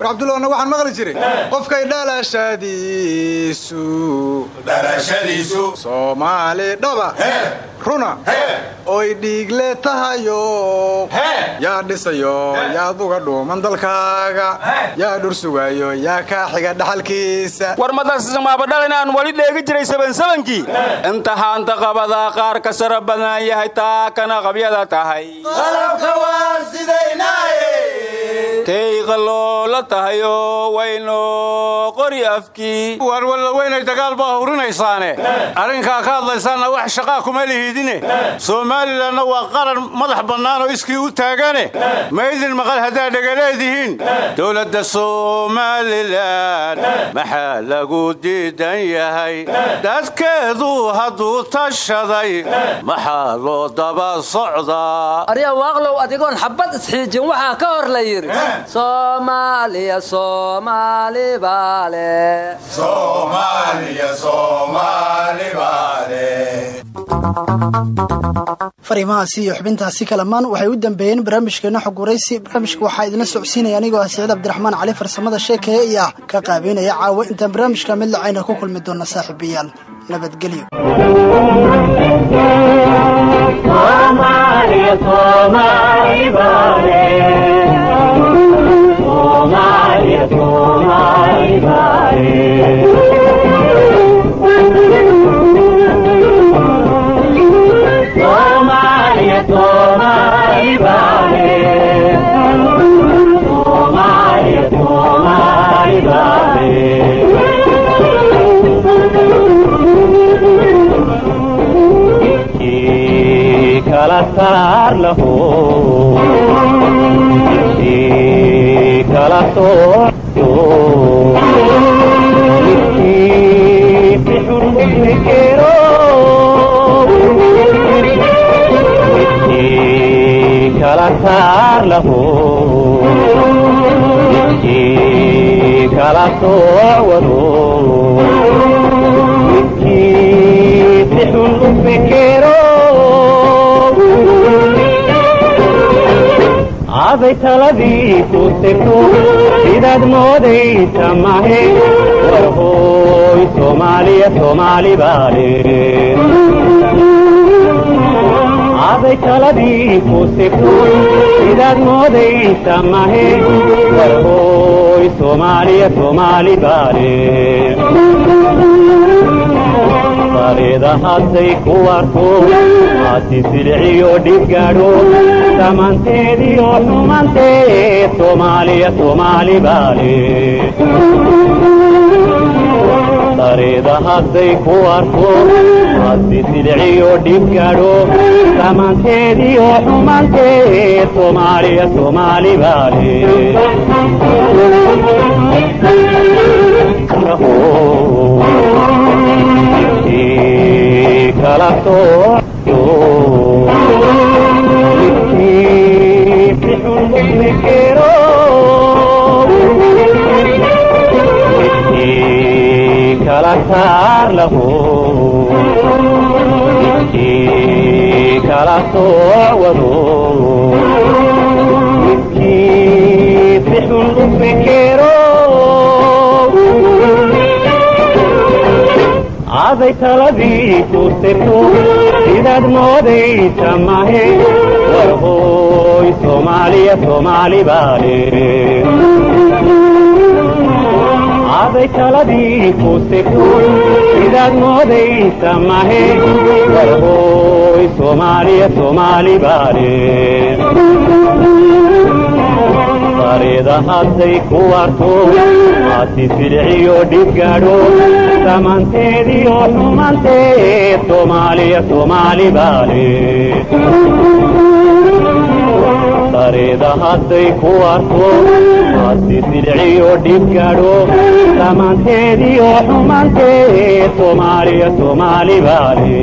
M: War cabdullahna waxaan maqli jiray. Qofkay dhalashadiisu. Soomaali dhaba. Runa. Oy dhiigle tahayo. Yaa dhisayo yaad uga dhuuman dalkaaga. Yaa dhur sugayo yaa kaa xiga dhaxalkiisa.
C: War madarsamaabadhalan aan wali dheegi jiray sabansabankii inta haanta qabadaa qaar ka sara badan yahay taa kana qabyada tahay. Kay qaloola tahayo wayno qori afkii
I: waar wallaweynay dagaal baa hurinaysaane arrinkaa ka hadlaysaanna wax shaqaa kuma lihiidine. Somalilanna waa qaran madax bannaan oo iskii u taagane. Ma idin maqal haddaad dhegaleedihiin dowladda somalilan maxaa lagu diidan yahay dadkeedu hadduu tashaday maxaa loo daba socdaa?
K: Aryaa waaqlow adigoon xabad isxiijin waxaa ka hor la yidhi soomaaliya soomaali baale.
B: Fariimahaasi iyo xubintaasi kalamaan waxay u dambeeyeen barnaamijkeena xog waraysi barnaamijka waxaa idinla socodsiinaya anigoo ah siciid cabdiraxmaan cali farsamada sheekaya iyo ah ka qaabeynaya caawa. Intaan barnaamijka mid lacayna ku kulmi doona saaxiibayaal nabadgelyo
H: saar laho midkii kala sooco midkii bixun dhigero midkii kala saar laho midkii kala soo wado midkii aday taladii segto sidaad moodaysa mahe warhooy soomaaliya soomaali baale aday taladii segto sidaad moodaysa mahe warhooy soomaaliya soomaali baale wareeda hadday ku warto haasi silciyo dhibgaadho dhammanteediyo dhumanteed soomaaliya soomaali baale dareeda hadday ku warto haasi silciyo dhibgaadho dhammanteediyo dhumanteed soomaaliya soomaali baale kala sooco midkii kala saar lahu midkii kala sooc wado midkii si xun u fekero dhacday taladii joogsato sidaad moodaysa mahe war ooy soomaaliya soomaali baale day taladii kuusegto sidaad moodaysa mahe war ooy soomaaliya soomaali baale farida hadday ku warto dhamaanteediyo xumaanteed soomaaliya soomaali baale sariida hadday ku arko hasi silciyo dhibgadho dhamaanteediyo xumaanteed soomaaliya soomaali baale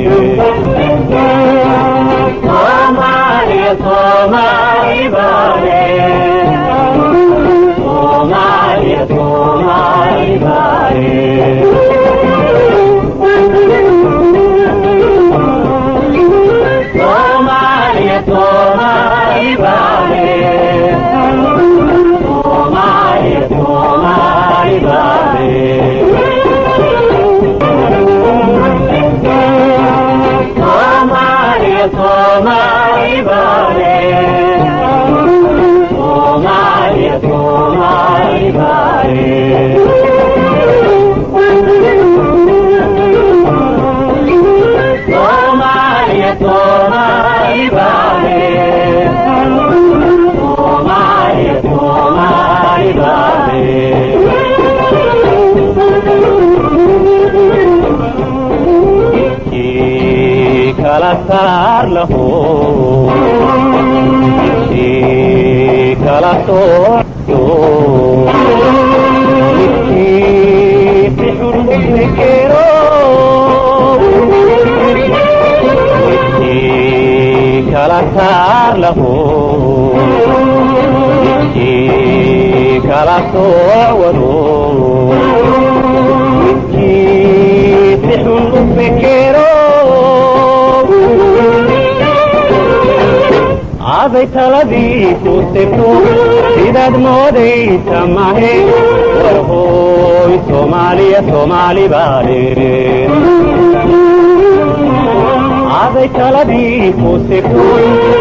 H: Bye. ما kala saar lahu midkii kala sooco midkii si xun u fikero midkii kala saar lahu midkii kala soocwado midkii si xun u fikero aday taladii ku segto sidaad moodaysa mahe warhooy soomaaliya soomaali baale aday taladii ku segto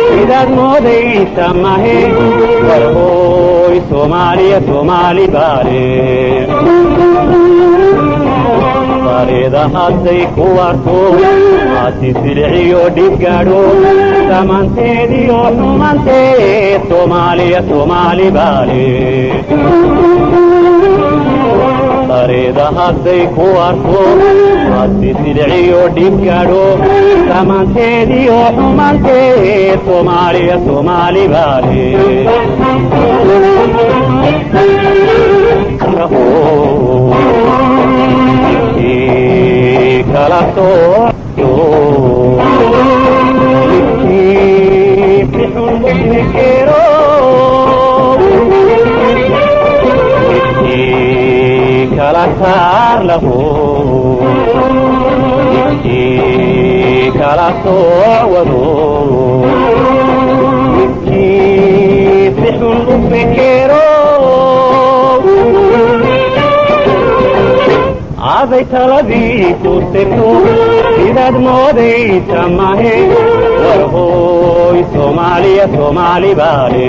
H: sidaad moodaysa mahe warhooy soomaaliya soomaali baale bareeda hadday ku arko taasi siliciyo dhibgaadho samanteediyo xumantee soomaaliya soomaali baale dariida hadday ku arko taasi siliciyo dhibgaadho samanteediyo xumantee soomaaliya soomaali baale kala sooco sooc wado aday taladii segto sidaad moodaysa mahe warhooy soomaaliya soomaali baale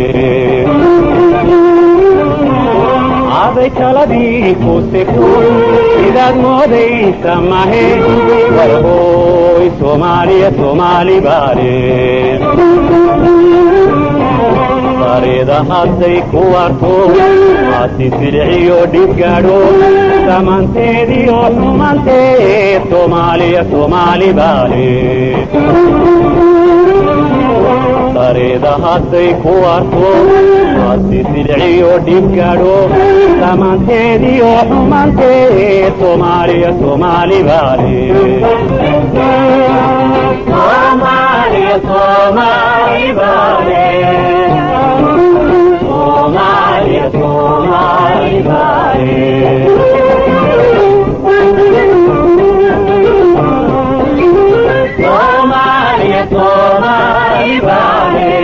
H: aday taladii segto sidaad moodaysa mahe warhooy soomaaliya soomaali baale sareeda hadday ku arto hasi silciyo dhibgadho samaanteediyo xumaanteed soomaaliya soomaali baale sareeda hadday ku arto hasi silciyo dhibgadho samaanteediyo xumaanteed soomaaliya soomaali baale Soomaaliya, Soomaaliya. Bye.